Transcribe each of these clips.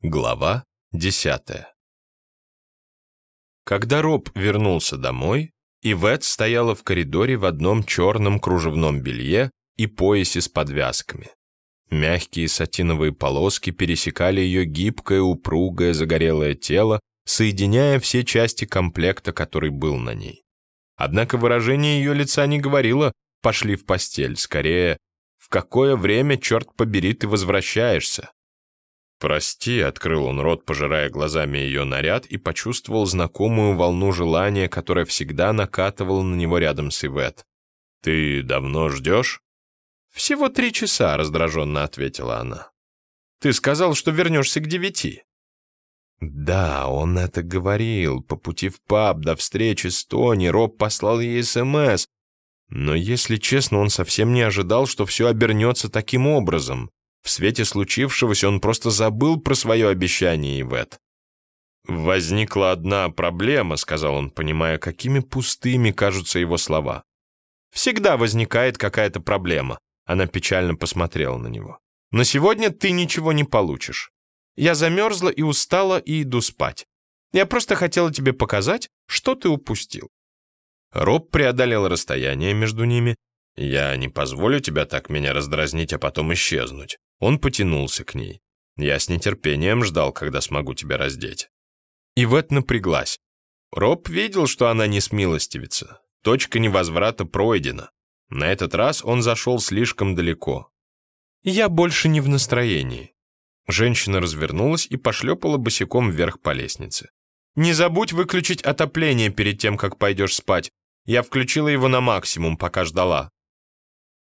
Глава десятая Когда Роб вернулся домой, Ивет стояла в коридоре в одном черном кружевном белье и поясе с подвязками. Мягкие сатиновые полоски пересекали ее гибкое, упругое, загорелое тело, соединяя все части комплекта, который был на ней. Однако выражение ее лица не говорило «пошли в постель», скорее «в какое время, черт побери, ты возвращаешься?» «Прости», — открыл он рот, пожирая глазами ее наряд, и почувствовал знакомую волну желания, которая всегда накатывала на него рядом с Ивет. «Ты давно ждешь?» «Всего три часа», — раздраженно ответила она. «Ты сказал, что вернешься к девяти». Да, он это говорил. По пути в паб до встречи с Тони Роб послал ей СМС. Но, если честно, он совсем не ожидал, что все обернется таким образом. В свете случившегося он просто забыл про свое обещание, Ивет. «Возникла одна проблема», — сказал он, понимая, какими пустыми кажутся его слова. «Всегда возникает какая-то проблема», — она печально посмотрела на него. «Но сегодня ты ничего не получишь. Я замерзла и устала и иду спать. Я просто хотела тебе показать, что ты упустил». Роб преодолел расстояние между ними. «Я не позволю тебя так меня раздразнить, а потом исчезнуть. Он потянулся к ней. Я с нетерпением ждал, когда смогу тебя раздеть. Ивет напряглась. Роб видел, что она не смилостивится. Точка невозврата пройдена. На этот раз он зашел слишком далеко. «Я больше не в настроении». Женщина развернулась и пошлепала босиком вверх по лестнице. «Не забудь выключить отопление перед тем, как пойдешь спать. Я включила его на максимум, пока ждала».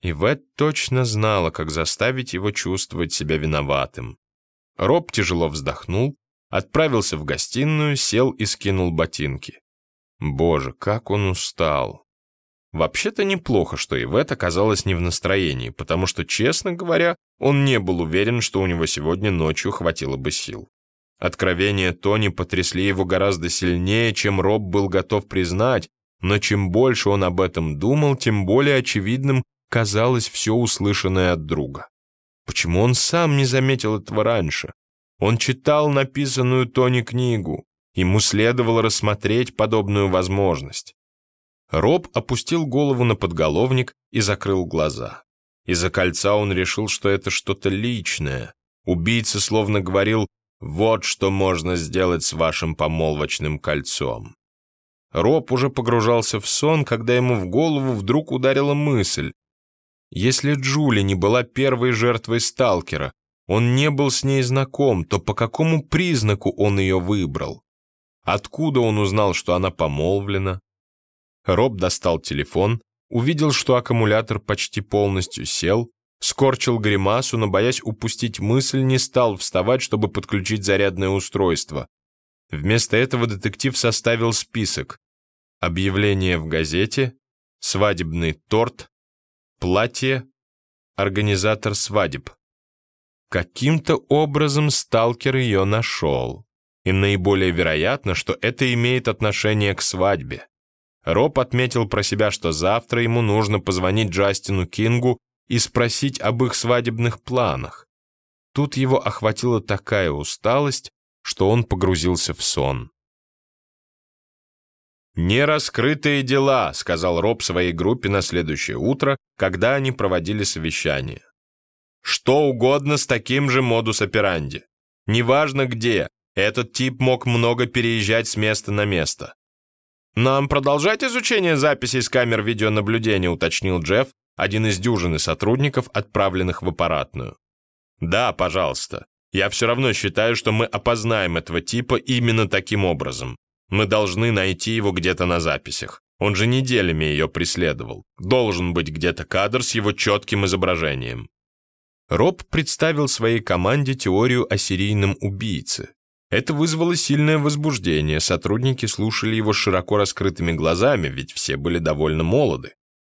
Ивет точно знала, как заставить его чувствовать себя виноватым. Роб тяжело вздохнул, отправился в гостиную, сел и скинул ботинки. Боже, как он устал. Вообще-то неплохо, что Ивет оказалась не в настроении, потому что, честно говоря, он не был уверен, что у него сегодня ночью хватило бы сил. Откровения Тони потрясли его гораздо сильнее, чем Роб был готов признать, но чем больше он об этом думал, тем более очевидным казалось все услышанное от друга. Почему он сам не заметил этого раньше? Он читал написанную Тони книгу. Ему следовало рассмотреть подобную возможность. Роб опустил голову на подголовник и закрыл глаза. Из-за кольца он решил, что это что-то личное. Убийца словно говорил «Вот что можно сделать с вашим помолвочным кольцом». Роб уже погружался в сон, когда ему в голову вдруг ударила мысль. Если Джули не была первой жертвой сталкера, он не был с ней знаком, то по какому признаку он ее выбрал? Откуда он узнал, что она помолвлена? Роб достал телефон, увидел, что аккумулятор почти полностью сел, скорчил гримасу, но, боясь упустить мысль, не стал вставать, чтобы подключить зарядное устройство. Вместо этого детектив составил список. Объявление в газете, свадебный торт, Платье — организатор свадеб. Каким-то образом сталкер ее нашел. И наиболее вероятно, что это имеет отношение к свадьбе. Роб отметил про себя, что завтра ему нужно позвонить Джастину Кингу и спросить об их свадебных планах. Тут его охватила такая усталость, что он погрузился в сон. «Нераскрытые дела», — сказал Роб своей группе на следующее утро, когда они проводили совещание. «Что угодно с таким же модус операнди. Неважно где, этот тип мог много переезжать с места на место». «Нам продолжать изучение записей с камер видеонаблюдения», — уточнил Джефф, один из дюжины сотрудников, отправленных в аппаратную. «Да, пожалуйста. Я все равно считаю, что мы опознаем этого типа именно таким образом. Мы должны найти его где-то на записях. Он же неделями ее преследовал. Должен быть где-то кадр с его четким изображением. Роб представил своей команде теорию о серийном убийце. Это вызвало сильное возбуждение, сотрудники слушали его широко раскрытыми глазами, ведь все были довольно молоды.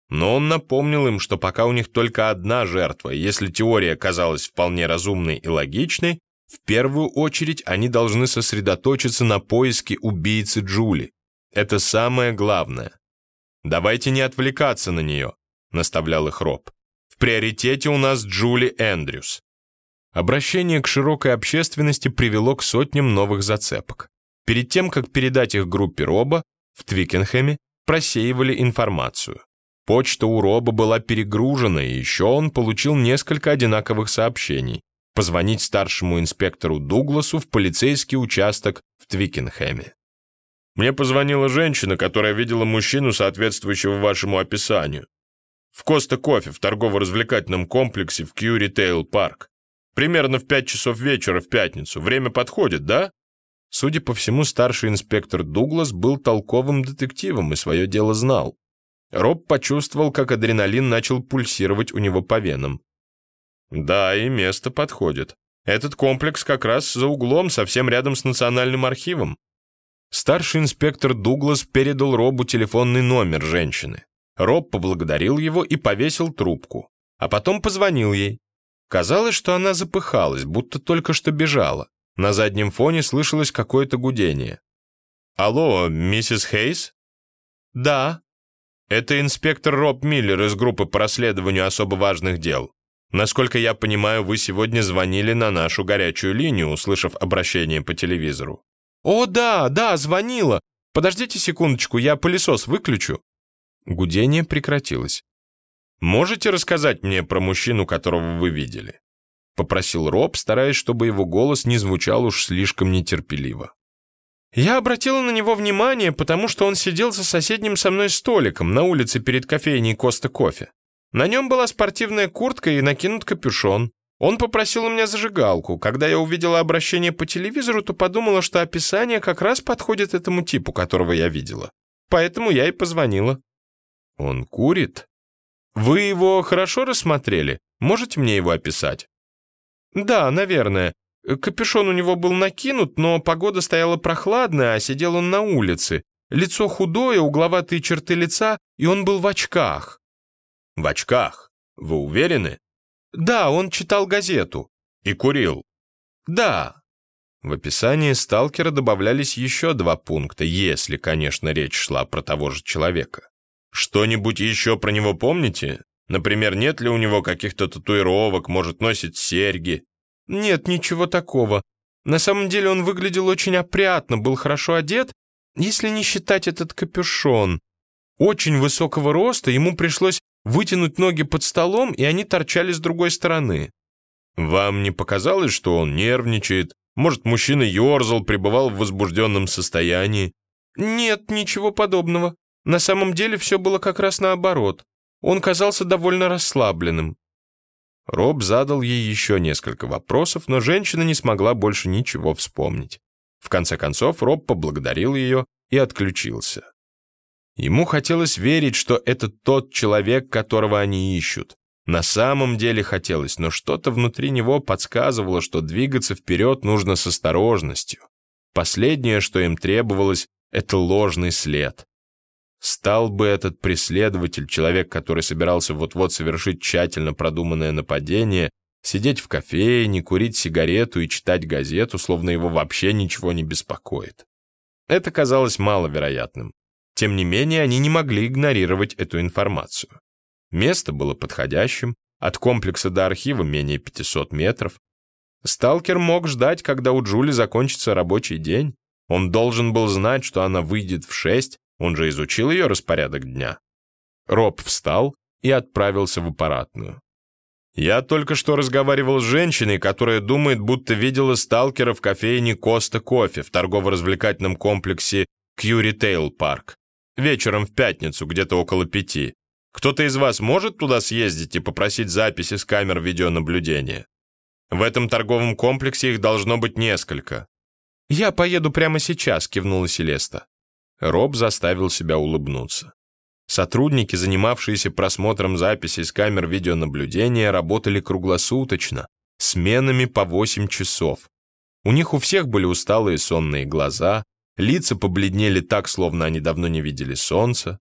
Но он напомнил им, что пока у них только одна жертва, если теория казалась вполне разумной и логичной, в первую очередь они должны сосредоточиться на поиске убийцы Джули. Это самое главное. «Давайте не отвлекаться на нее», — наставлял их Роб. «В приоритете у нас Джули Эндрюс». обращение к широкой общественности привело к сотням новых зацепок. Перед тем, как передать их группе Роба, в Твикенхэме просеивали информацию. Почта у Роба была перегружена, и еще он получил несколько одинаковых сообщений. Позвонить старшему инспектору Дугласу в полицейский участок в Твикенхэме. Мне позвонила женщина, которая видела мужчину, соответствующего вашему описанию. В Costa Coffee, в торгово-развлекательном комплексе в Kew Retail Park. Примерно в пять часов вечера в пятницу. Время подходит, да? Судя по всему, старший инспектор Дуглас был толковым детективом и свое дело знал. Роб почувствовал, как адреналин начал пульсировать у него по венам. Да, и место подходит. Этот комплекс как раз за углом, совсем рядом с Национальным архивом. Старший инспектор Дуглас передал Робу телефонный номер женщины. Роб поблагодарил его и повесил трубку, а потом позвонил ей. Казалось, что она запыхалась, будто только что бежала. На заднем фоне слышалось какое-то гудение. «Алло, миссис Хейс?» «Да», это инспектор Роб Миллер из группы по расследованию особо важных дел. Насколько я понимаю, вы сегодня звонили на нашу горячую линию, услышав обращение по телевизору. О, да, да, звонила. Подождите секундочку, я пылесос выключу. Гудение прекратилось. Можете рассказать мне про мужчину, которого вы видели? Попросил Роб, стараясь, чтобы его голос не звучал уж слишком нетерпеливо. Я обратила на него внимание, потому что он сидел за соседним со мной столиком на улице перед кофейней Коста Кофе. На нем была спортивная куртка и накинут капюшон. Он попросил у меня зажигалку. Когда я увидела обращение по телевизору, то подумала, что описание как раз подходит этому типу, которого я видела. Поэтому я и позвонила. Он курит? Вы его хорошо рассмотрели? Можете мне его описать? Да, наверное. Капюшон у него был накинут, но погода стояла прохладная, а сидел он на улице. Лицо худое, угловатые черты лица, и он был в очках. В очках? Вы уверены? Да, он читал газету. И курил? Да. В описании сталкера добавлялись еще два пункта, если, конечно, речь шла про того же человека. Что-нибудь еще про него помните? Например, нет ли у него каких-то татуировок, может, носит серьги? «Нет, ничего такого. На самом деле он выглядел очень опрятно, был хорошо одет, если не считать этот капюшон. Очень высокого роста, ему пришлось вытянуть ноги под столом, и они торчали с другой стороны. Вам не показалось, что он нервничает? Может, мужчина ерзал, пребывал в возбужденном состоянии? Нет, ничего подобного. На самом деле все было как раз наоборот. Он казался довольно расслабленным. Роб задал ей еще несколько вопросов, но женщина не смогла больше ничего вспомнить. В конце концов, Роб поблагодарил ее и отключился. Ему хотелось верить, что это тот человек, которого они ищут. На самом деле хотелось, но что-то внутри него подсказывало, что двигаться вперед нужно с осторожностью. Последнее, что им требовалось, это ложный след. Стал бы этот преследователь, человек, который собирался вот-вот совершить тщательно продуманное нападение, сидеть в кофейне, курить сигарету и читать газету, словно его вообще ничего не беспокоит. Это казалось маловероятным. Тем не менее, они не могли игнорировать эту информацию. Место было подходящим, от комплекса до архива менее 500 метров. Сталкер мог ждать, когда у Джули закончится рабочий день. Он должен был знать, что она выйдет в 6, он же изучил ее распорядок дня. Роб встал и отправился в аппаратную. Я только что разговаривал с женщиной, которая думает, будто видела сталкера в кофейне Коста Кофе в торгово-развлекательном комплексе Q Retail Парк. Вечером в пятницу, где-то около пяти. Кто-то из вас может туда съездить и попросить записи с камер видеонаблюдения? В этом торговом комплексе их должно быть несколько. «Я поеду прямо сейчас», — кивнула Селеста. Роб заставил себя улыбнуться. Сотрудники, занимавшиеся просмотром записей с камер видеонаблюдения, работали круглосуточно, сменами по 8 часов. У них у всех были усталые сонные глаза, лица побледнели так, словно они давно не видели солнца.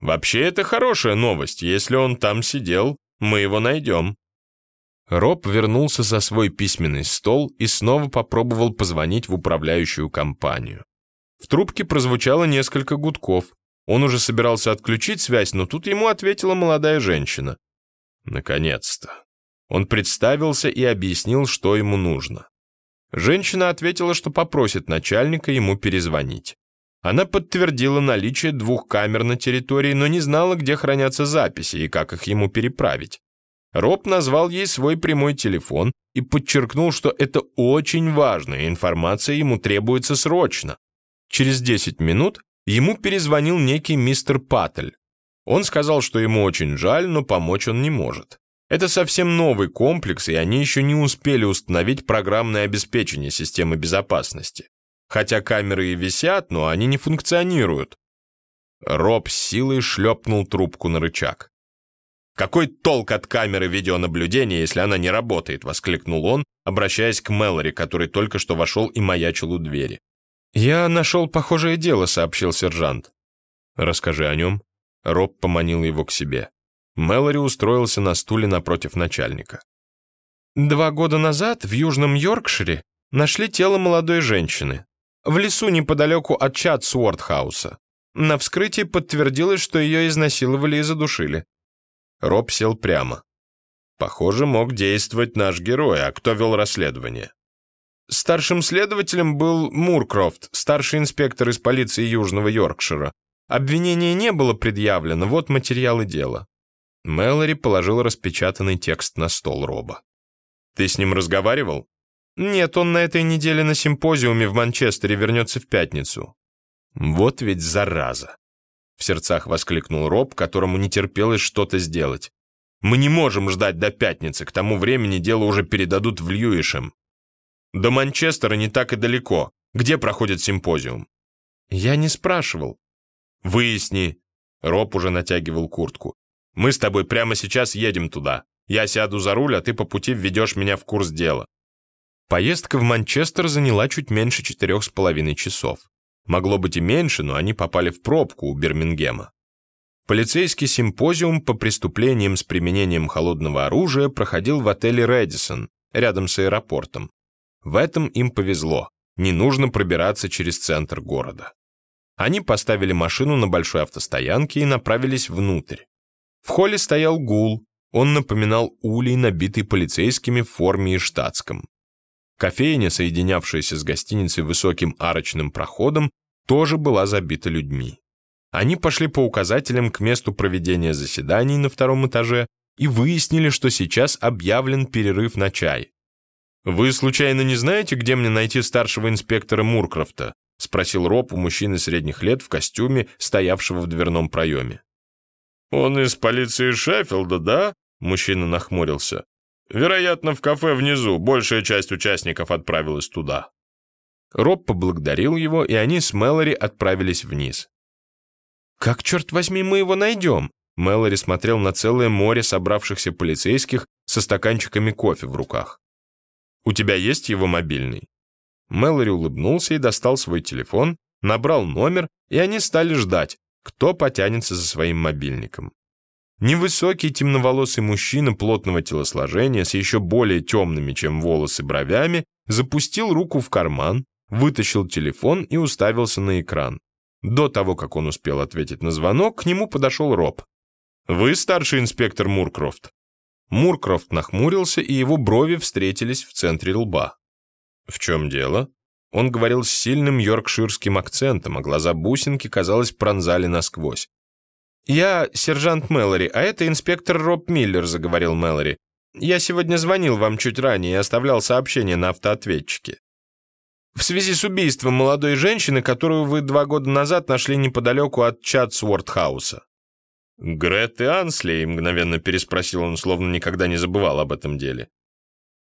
Вообще, это хорошая новость. Если он там сидел, мы его найдем. Роб вернулся за свой письменный стол и снова попробовал позвонить в управляющую компанию. В трубке прозвучало несколько гудков. Он уже собирался отключить связь, но тут ему ответила молодая женщина. Наконец-то. Он представился и объяснил, что ему нужно. Женщина ответила, что попросит начальника ему перезвонить. Она подтвердила наличие двух камер на территории, но не знала, где хранятся записи и как их ему переправить. Роб назвал ей свой прямой телефон и подчеркнул, что это очень важно, и информация ему требуется срочно. Через 10 минут ему перезвонил некий мистер Паттель. Он сказал, что ему очень жаль, но помочь он не может. Это совсем новый комплекс, и они еще не успели установить программное обеспечение системы безопасности. Хотя камеры и висят, но они не функционируют. Роб с силой шлепнул трубку на рычаг. «Какой толк от камеры видеонаблюдения, если она не работает?» — воскликнул он, обращаясь к Мэлори, который только что вошел и маячил у двери. «Я нашел похожее дело», — сообщил сержант. «Расскажи о нем». Роб поманил его к себе. Мэлори устроился на стуле напротив начальника. Два года назад в Южном Йоркшире нашли тело молодой женщины. В лесу неподалеку от Чатсуортхауса. На вскрытии подтвердилось, что ее изнасиловали и задушили. Роб сел прямо. Похоже, мог действовать наш герой, а кто вел расследование? Старшим следователем был Муркрофт, старший инспектор из полиции Южного Йоркшира. Обвинение не было предъявлено, вот материалы дела. Мэлори положил распечатанный текст на стол Роба. «Ты с ним разговаривал?» «Нет, он на этой неделе на симпозиуме в Манчестере вернется в пятницу». «Вот ведь зараза!» В сердцах воскликнул Роб, которому не терпелось что-то сделать. «Мы не можем ждать до пятницы, к тому времени дело уже передадут в Льюишем. До Манчестера не так и далеко. Где проходит симпозиум?» «Я не спрашивал». «Выясни». Роб уже натягивал куртку. Мы с тобой прямо сейчас едем туда. Я сяду за руль, а ты по пути введешь меня в курс дела». Поездка в Манчестер заняла чуть меньше четырех с половиной часов. Могло быть и меньше, но они попали в пробку у Бирмингема. Полицейский симпозиум по преступлениям с применением холодного оружия проходил в отеле «Рэдисон», рядом с аэропортом. В этом им повезло. Не нужно пробираться через центр города. Они поставили машину на большой автостоянке и направились внутрь. В холле стоял гул, он напоминал улей, набитый полицейскими в форме и штатском. Кофейня, соединявшаяся с гостиницей высоким арочным проходом, тоже была забита людьми. Они пошли по указателям к месту проведения заседаний на втором этаже и выяснили, что сейчас объявлен перерыв на чай. «Вы, случайно, не знаете, где мне найти старшего инспектора Муркрофта?» — спросил Роб у мужчины средних лет в костюме, стоявшего в дверном проеме. «Он из полиции Шеффилда, да?» Мужчина нахмурился. «Вероятно, в кафе внизу. Большая часть участников отправилась туда». Роб поблагодарил его, и они с Мэлори отправились вниз. «Как, черт возьми, мы его найдем?» Мэлори смотрел на целое море собравшихся полицейских со стаканчиками кофе в руках. «У тебя есть его мобильный?» Мэлори улыбнулся и достал свой телефон, набрал номер, и они стали ждать, кто потянется за своим мобильником. Невысокий темноволосый мужчина плотного телосложения с еще более темными, чем волосы, бровями, запустил руку в карман, вытащил телефон и уставился на экран. До того, как он успел ответить на звонок, к нему подошел Роб. «Вы старший инспектор Муркрофт?» Муркрофт нахмурился, и его брови встретились в центре лба. «В чем дело?» Он говорил с сильным йоркширским акцентом, а глаза бусинки, казалось, пронзали насквозь. «Я сержант Мэлори, а это инспектор Роб Миллер», — заговорил Мэлори. «Я сегодня звонил вам чуть ранее и оставлял сообщение на автоответчике. В связи с убийством молодой женщины, которую вы два года назад нашли неподалеку от Чатсвордхауса». «Гретты Ансли?» — мгновенно переспросил он, словно никогда не забывал об этом деле.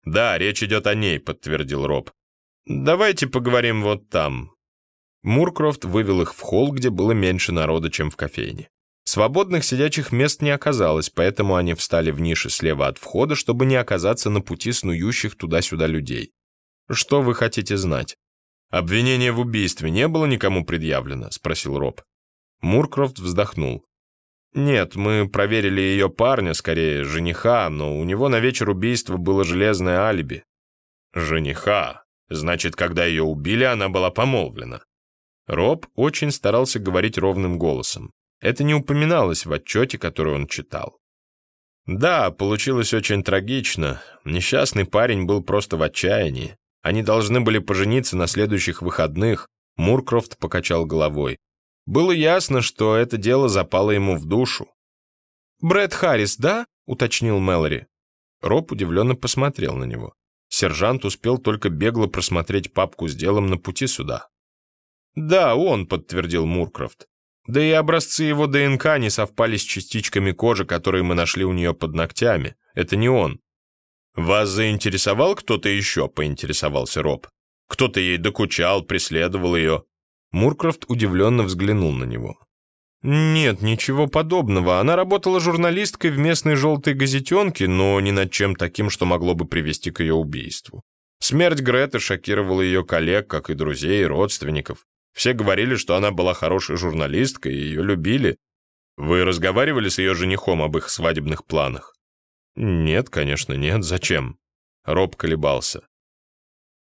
«Да, речь идет о ней», — подтвердил Роб. «Давайте поговорим вот там». Муркрофт вывел их в холл, где было меньше народа, чем в кофейне. Свободных сидячих мест не оказалось, поэтому они встали в нише слева от входа, чтобы не оказаться на пути снующих туда-сюда людей. «Что вы хотите знать?» «Обвинение в убийстве не было никому предъявлено?» — спросил Роб. Муркрофт вздохнул. «Нет, мы проверили ее парня, скорее, жениха, но у него на вечер убийства было железное алиби». «Жениха? Значит, когда ее убили, она была помолвлена. Роб очень старался говорить ровным голосом. Это не упоминалось в отчете, который он читал. Да, получилось очень трагично. Несчастный парень был просто в отчаянии. Они должны были пожениться на следующих выходных. Муркрофт покачал головой. Было ясно, что это дело запало ему в душу. «Брэд Харрис, да?» — уточнил Мэлори. Роб удивленно посмотрел на него. Сержант успел только бегло просмотреть папку с делом на пути сюда. «Да, он», — подтвердил Муркрофт. «Да и образцы его ДНК не совпали с частичками кожи, которые мы нашли у нее под ногтями. Это не он». «Вас заинтересовал кто-то еще?» — поинтересовался Роб. «Кто-то ей докучал, преследовал ее». Муркрофт удивленно взглянул на него. «Нет, ничего подобного. Она работала журналисткой в местной желтой газетенке, но ни над чем таким, что могло бы привести к ее убийству. Смерть Греты шокировала ее коллег, как и друзей и родственников. Все говорили, что она была хорошей журналисткой и ее любили. Вы разговаривали с ее женихом об их свадебных планах? Нет, конечно, нет. Зачем? Роб колебался.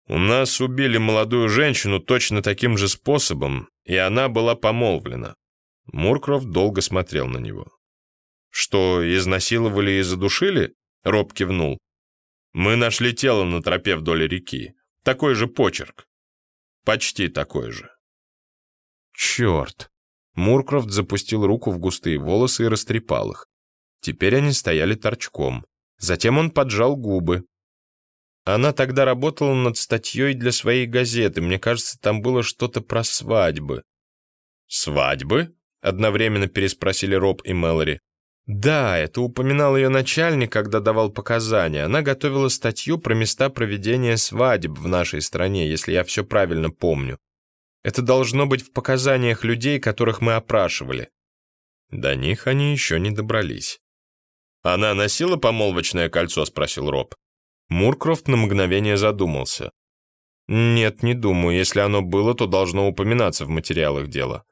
У нас убили молодую женщину точно таким же способом, и она была помолвлена. Муркрофт долго смотрел на него. «Что, изнасиловали и задушили?» Роб кивнул. «Мы нашли тело на тропе вдоль реки. Такой же почерк. Почти такой же». «Черт!» Муркрофт запустил руку в густые волосы и растрепал их. Теперь они стояли торчком. Затем он поджал губы. Она тогда работала над статьей для своей газеты. Мне кажется, там было что-то про свадьбы. «Свадьбы?» — одновременно переспросили Роб и Мэлори. «Да, это упоминал ее начальник, когда давал показания. Она готовила статью про места проведения свадеб в нашей стране, если я все правильно помню. Это должно быть в показаниях людей, которых мы опрашивали». До них они еще не добрались. «Она носила помолвочное кольцо?» — спросил Роб. Муркрофт на мгновение задумался. «Нет, не думаю. Если оно было, то должно упоминаться в материалах дела».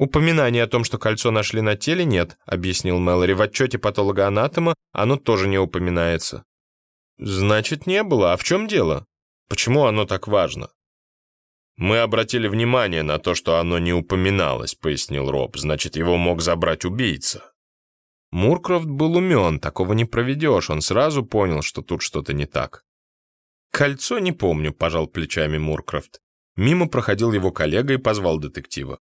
«Упоминания о том, что кольцо нашли на теле, нет», — объяснил Мэлори. «В отчете патологоанатома оно тоже не упоминается». «Значит, не было. А в чем дело? Почему оно так важно?» «Мы обратили внимание на то, что оно не упоминалось», — пояснил Роб. «Значит, его мог забрать убийца». Муркрофт был умен, такого не проведешь. Он сразу понял, что тут что-то не так. «Кольцо не помню», — пожал плечами Муркрофт. Мимо проходил его коллега и позвал детектива.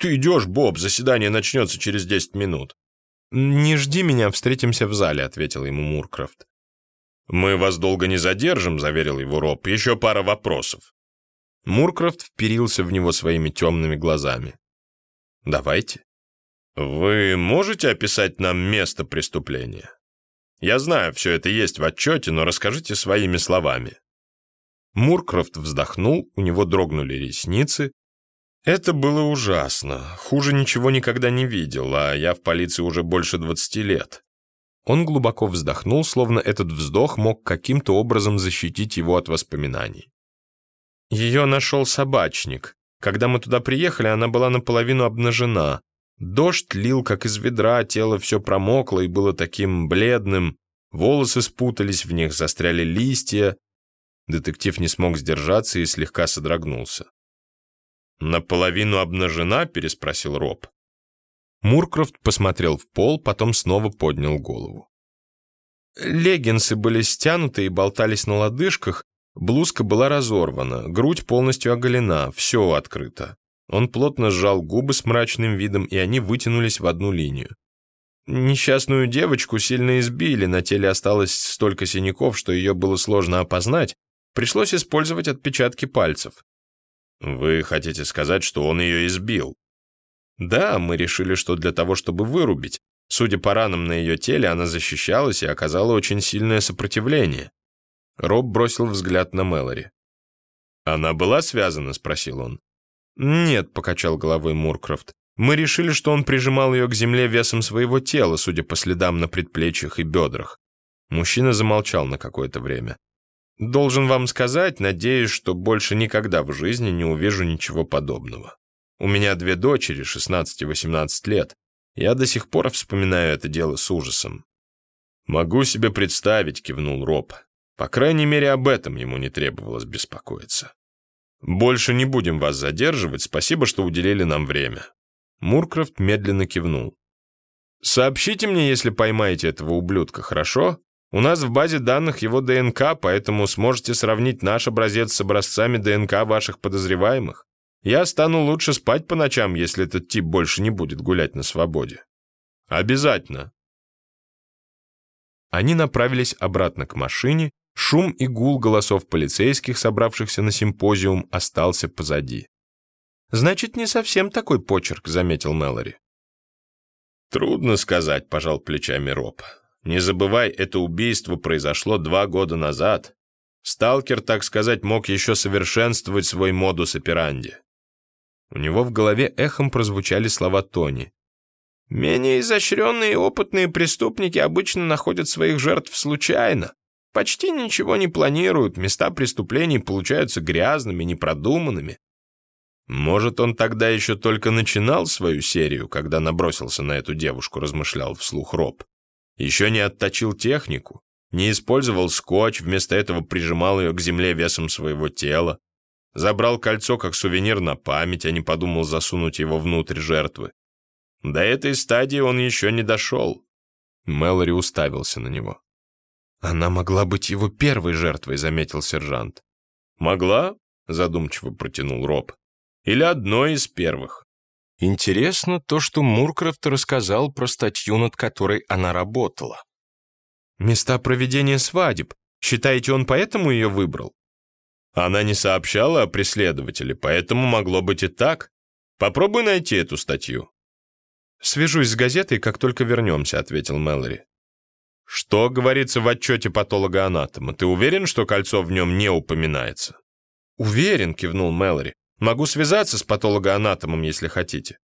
«Ты идешь, Боб, заседание начнется через десять минут». «Не жди меня, встретимся в зале», — ответил ему Муркрофт. «Мы вас долго не задержим», — заверил его Роб. «Еще пара вопросов». Муркрофт вперился в него своими темными глазами. «Давайте». «Вы можете описать нам место преступления? Я знаю, все это есть в отчете, но расскажите своими словами». Муркрофт вздохнул, у него дрогнули ресницы, это было ужасно. Хуже ничего никогда не видел, а я в полиции уже больше 20 лет. Он глубоко вздохнул, словно этот вздох мог каким-то образом защитить его от воспоминаний. Ее нашел собачник. Когда мы туда приехали, она была наполовину обнажена. Дождь лил, как из ведра, тело все промокло и было таким бледным. Волосы спутались, в них застряли листья. Детектив не смог сдержаться и слегка содрогнулся. «Наполовину обнажена?» — переспросил Роб. Муркрофт посмотрел в пол, потом снова поднял голову. Леггинсы были стянуты и болтались на лодыжках, блузка была разорвана, грудь полностью оголена, все открыто. Он плотно сжал губы с мрачным видом, и они вытянулись в одну линию. Несчастную девочку сильно избили, на теле осталось столько синяков, что ее было сложно опознать, пришлось использовать отпечатки пальцев. Вы хотите сказать, что он ее избил? Да, мы решили, что для того, чтобы вырубить. Судя по ранам на ее теле, она защищалась и оказала очень сильное сопротивление. Роб бросил взгляд на Мэлори. «Она была связана?» — спросил он. «Нет», — покачал головой Муркрофт. «Мы решили, что он прижимал ее к земле весом своего тела, судя по следам на предплечьях и бедрах». Мужчина замолчал на какое-то время. Должен вам сказать, надеюсь, что больше никогда в жизни не увижу ничего подобного. У меня две дочери, 16 и 18 лет. Я до сих пор вспоминаю это дело с ужасом. «Могу себе представить», — кивнул Роб. По крайней мере, об этом ему не требовалось беспокоиться. «Больше не будем вас задерживать, спасибо, что уделили нам время». Муркрофт медленно кивнул. Сообщите мне, если поймаете этого ублюдка, хорошо? У нас в базе данных его ДНК, поэтому сможете сравнить наш образец с образцами ДНК ваших подозреваемых. Я стану лучше спать по ночам, если этот тип больше не будет гулять на свободе. Обязательно. Они направились обратно к машине, шум и гул голосов полицейских, собравшихся на симпозиум, остался позади. «Значит, не совсем такой почерк», — заметил Мэлори. «Трудно сказать», — пожал плечами Роб. Не забывай, это убийство произошло два года назад. Сталкер, так сказать, мог еще совершенствовать свой модус операнди. У него в голове эхом прозвучали слова Тони. Менее изощренные и опытные преступники обычно находят своих жертв случайно. Почти ничего не планируют, места преступлений получаются грязными, непродуманными. Может, он тогда еще только начинал свою серию, когда набросился на эту девушку, размышлял вслух Роб. Еще не отточил технику, не использовал скотч, вместо этого прижимал ее к земле весом своего тела. Забрал кольцо как сувенир на память, а не подумал засунуть его внутрь жертвы. До этой стадии он еще не дошел. Мэлори уставился на него. «Она могла быть его первой жертвой», — заметил сержант. «Могла?» — задумчиво протянул Роб. «Или одной из первых. Интересно то, что Муркрафт рассказал про статью, над которой она работала. «Места проведения свадеб. Считаете, он поэтому ее выбрал?» Она не сообщала о преследователе, поэтому могло быть и так. Попробуй найти эту статью. «Свяжусь с газетой, как только вернемся», — ответил Мэлори. «Что говорится в отчете патолога-анатома? Ты уверен, что кольцо в нем не упоминается?» «Уверен», — кивнул Мэлори. Могу связаться с патологоанатомом, если хотите.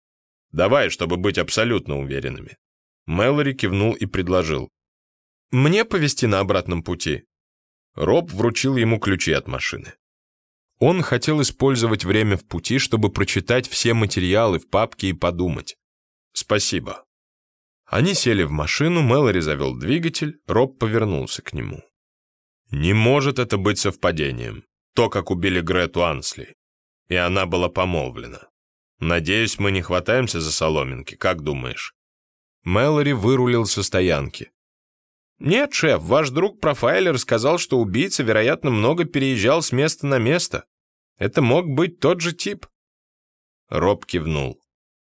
Давай, чтобы быть абсолютно уверенными. Мэлори кивнул и предложил. Мне повезти на обратном пути. Роб вручил ему ключи от машины. Он хотел использовать время в пути, чтобы прочитать все материалы в папке и подумать. «Спасибо». Они сели в машину, Мэлори завел двигатель, Роб повернулся к нему. «Не может это быть совпадением. То, как убили Грету Ансли и она была помолвлена. Надеюсь, мы не хватаемся за соломинки, как думаешь?» Мэлори вырулил со стоянки. «Нет, шеф, ваш друг-профайлер сказал, что убийца, вероятно, много переезжал с места на место. Это мог быть тот же тип». Роб кивнул.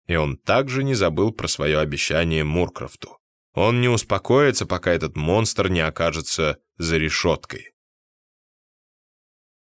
И он также не забыл про свое обещание Муркрофту. Он не успокоится, пока этот монстр не окажется за решеткой.